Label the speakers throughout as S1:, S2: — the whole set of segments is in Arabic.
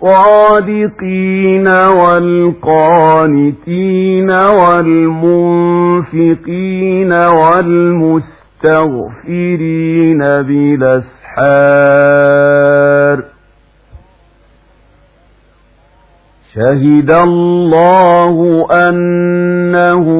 S1: والصادقين والقانتين والمنفقين والمستغفرين بالأسحار. شهد الله أنه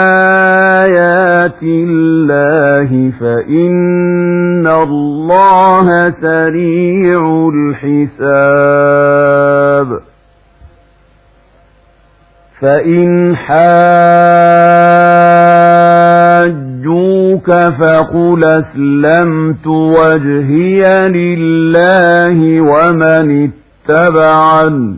S1: بآيات الله فإن الله سريع الحساب. فإن حاجوك فقل أسلمت وجهي لله ومن اتبعني.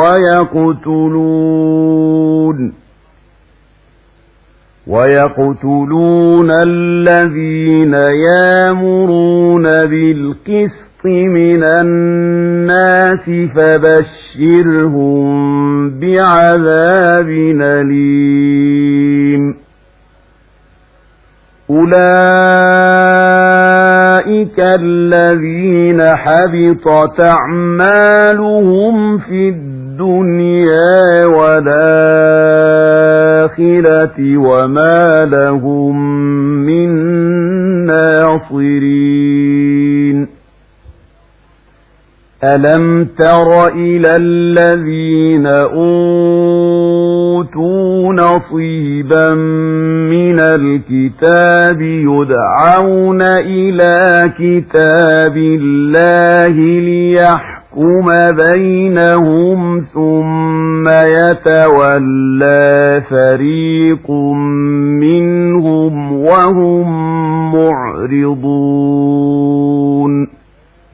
S1: ويقتلون. ويقتلون الذين يامرون بالقسط من الناس فبشرهم بعذاب أليم. أولئك الذين حبطت أعمالهم في الدنيا والآخرة وما لهم من ناصرين ألم تر إلى الذين أوتوا نصيبا من الكتاب يدعون إلى كتاب الله ليحكم بينهم ثم يتولى فريق منهم وهم معرضون.